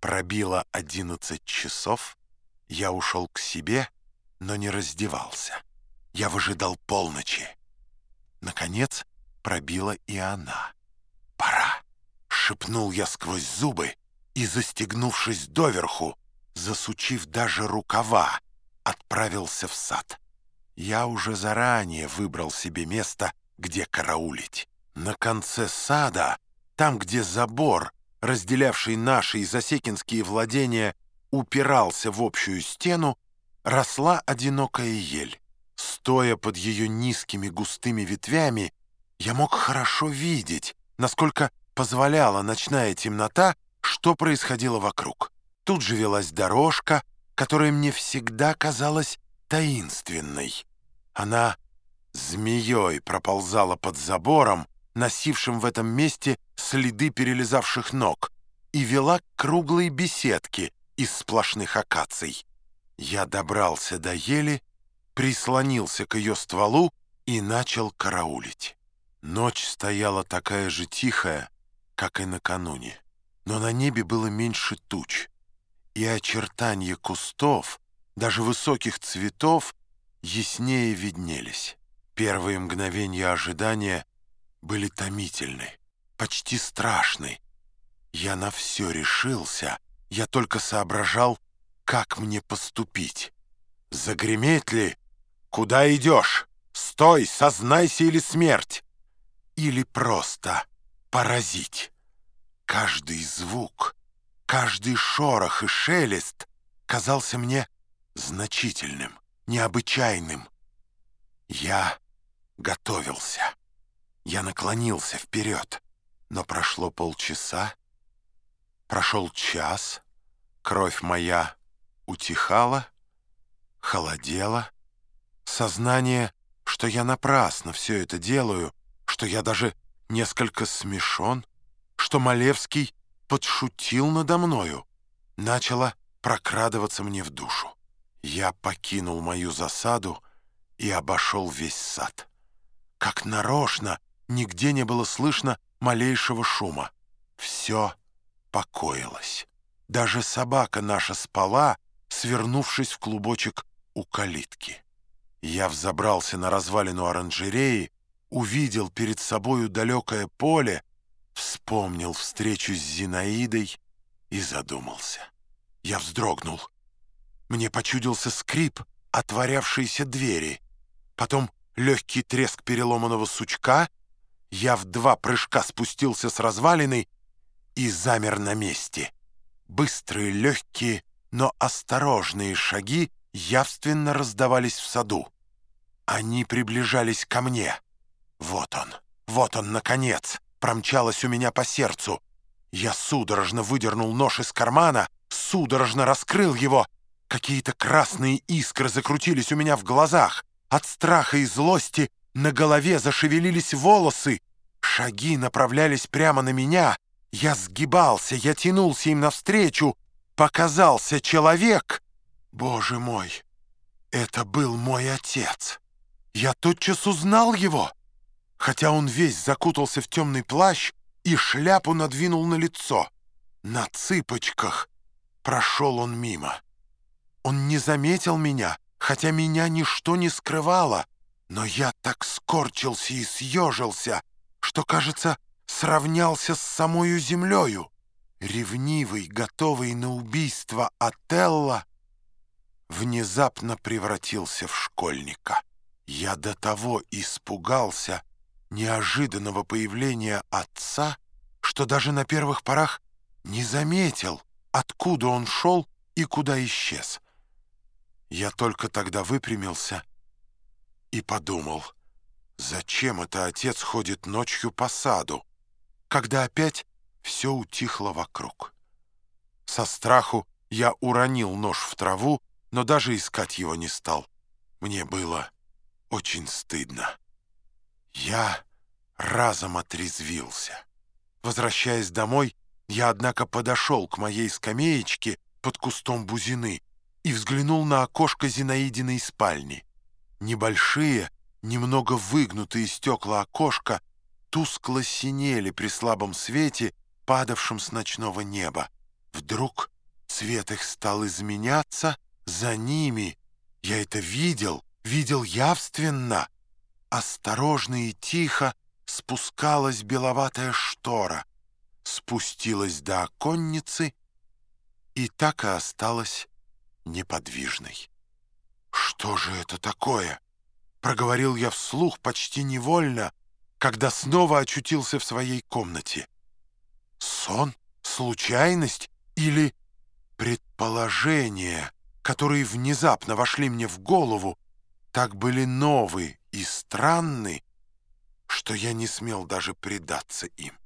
Пробило одиннадцать часов, я ушел к себе, но не раздевался. Я выжидал полночи. Наконец пробила и она. «Пора!» — шепнул я сквозь зубы и, застегнувшись доверху, засучив даже рукава, отправился в сад. Я уже заранее выбрал себе место, где караулить. На конце сада, там, где забор, разделявший наши и засекинские владения, упирался в общую стену, росла одинокая ель. Стоя под ее низкими густыми ветвями, я мог хорошо видеть, насколько позволяла ночная темнота, что происходило вокруг. Тут же велась дорожка, которая мне всегда казалась таинственной. Она змеей проползала под забором, носившим в этом месте следы перелезавших ног, и вела к круглой беседке из сплошных акаций. Я добрался до ели, прислонился к ее стволу и начал караулить. Ночь стояла такая же тихая, как и накануне, но на небе было меньше туч, и очертания кустов, даже высоких цветов, яснее виднелись. Первые мгновения ожидания были томительны, почти страшны. Я на все решился, я только соображал, как мне поступить. Загреметь ли? Куда идешь? Стой, сознайся или смерть? Или просто поразить? Каждый звук, каждый шорох и шелест казался мне значительным, необычайным. Я готовился. Я наклонился вперед, но прошло полчаса, прошел час, кровь моя утихала, холодела, сознание, что я напрасно все это делаю, что я даже несколько смешон, что Малевский подшутил надо мною, начало прокрадываться мне в душу. Я покинул мою засаду и обошел весь сад. Как нарочно нигде не было слышно малейшего шума. Все покоилось. Даже собака наша спала, свернувшись в клубочек у калитки. Я взобрался на развалину оранжереи, увидел перед собою далекое поле, вспомнил встречу с Зинаидой и задумался. Я вздрогнул. Мне почудился скрип отворявшейся двери, потом легкий треск переломанного сучка, я в два прыжка спустился с развалины и замер на месте. Быстрые, легкие, но осторожные шаги явственно раздавались в саду. Они приближались ко мне. Вот он, вот он, наконец, промчалось у меня по сердцу. Я судорожно выдернул нож из кармана, судорожно раскрыл его. Какие-то красные искры закрутились у меня в глазах. От страха и злости на голове зашевелились волосы. Шаги направлялись прямо на меня. Я сгибался, я тянулся им навстречу. Показался человек. Боже мой, это был мой отец. Я тотчас узнал его, хотя он весь закутался в темный плащ и шляпу надвинул на лицо. На цыпочках прошел он мимо. Он не заметил меня, хотя меня ничто не скрывало, но я так скорчился и съежился, что, кажется, сравнялся с самою землею. Ревнивый, готовый на убийство Отелло, внезапно превратился в школьника. Я до того испугался неожиданного появления отца, что даже на первых порах не заметил, откуда он шел и куда исчез. Я только тогда выпрямился и подумал, зачем это отец ходит ночью по саду, когда опять все утихло вокруг. Со страху я уронил нож в траву, но даже искать его не стал. Мне было очень стыдно. Я разом отрезвился. Возвращаясь домой, я, однако, подошел к моей скамеечке под кустом бузины и взглянул на окошко Зинаидиной спальни. Небольшие, немного выгнутые стекла окошка тускло синели при слабом свете, падавшем с ночного неба. Вдруг цвет их стал изменяться, за ними, я это видел, видел явственно, осторожно и тихо спускалась беловатая штора, спустилась до оконницы и так и осталась неподвижной. «Что же это такое?» — проговорил я вслух почти невольно, когда снова очутился в своей комнате. «Сон? Случайность? Или предположения, которые внезапно вошли мне в голову, так были новы и странны, что я не смел даже предаться им?»